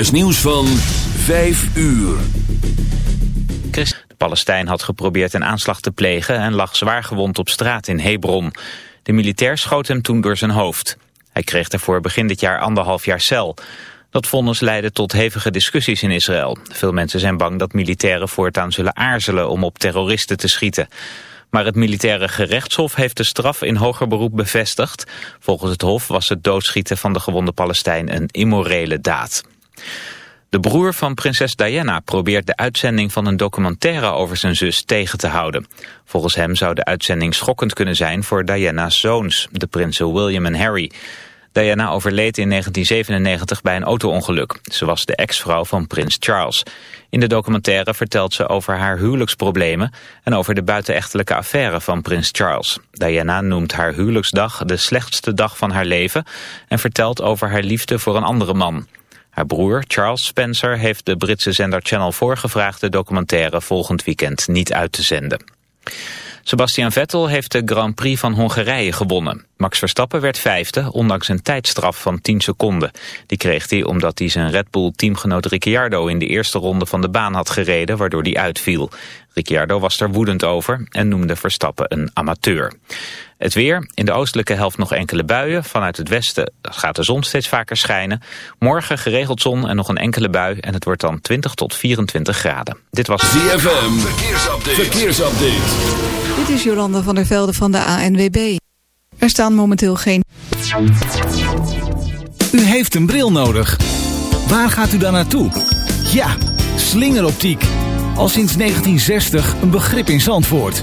NOS nieuws van 5 uur. De Palestijn had geprobeerd een aanslag te plegen en lag zwaar gewond op straat in Hebron. De militair schoot hem toen door zijn hoofd. Hij kreeg daarvoor begin dit jaar anderhalf jaar cel. Dat vonnis leidde tot hevige discussies in Israël. Veel mensen zijn bang dat militairen voortaan zullen aarzelen om op terroristen te schieten. Maar het militaire gerechtshof heeft de straf in hoger beroep bevestigd. Volgens het hof was het doodschieten van de gewonde Palestijn een immorele daad. De broer van prinses Diana probeert de uitzending van een documentaire over zijn zus tegen te houden. Volgens hem zou de uitzending schokkend kunnen zijn voor Diana's zoons, de prinsen William en Harry. Diana overleed in 1997 bij een autoongeluk. Ze was de ex-vrouw van prins Charles. In de documentaire vertelt ze over haar huwelijksproblemen... en over de buitenechtelijke affaire van prins Charles. Diana noemt haar huwelijksdag de slechtste dag van haar leven... en vertelt over haar liefde voor een andere man. Haar broer, Charles Spencer, heeft de Britse zender Channel 4 gevraagd... de documentaire volgend weekend niet uit te zenden. Sebastian Vettel heeft de Grand Prix van Hongarije gewonnen. Max Verstappen werd vijfde, ondanks een tijdstraf van 10 seconden. Die kreeg hij omdat hij zijn Red Bull-teamgenoot Ricciardo... in de eerste ronde van de baan had gereden, waardoor hij uitviel. Ricciardo was er woedend over en noemde Verstappen een amateur. Het weer, in de oostelijke helft nog enkele buien. Vanuit het westen gaat de zon steeds vaker schijnen. Morgen geregeld zon en nog een enkele bui. En het wordt dan 20 tot 24 graden. Dit was ZFM, verkeersupdate. verkeersupdate. Dit is Jolanda van der Velde van de ANWB. Er staan momenteel geen... U heeft een bril nodig. Waar gaat u dan naartoe? Ja, slingeroptiek. Al sinds 1960 een begrip in Zandvoort.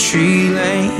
tree lane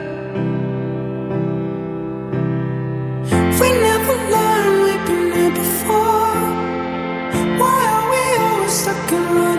can run.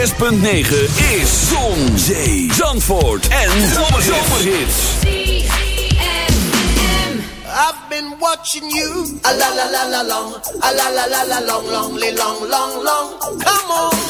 106.9 is Zon, Zee, Zandvoort en Zomerhits. I've been watching you, a la la la la long, a la la la la long, long, long, long, long, come on.